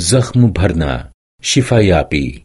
जख्म भरना शिफायापी।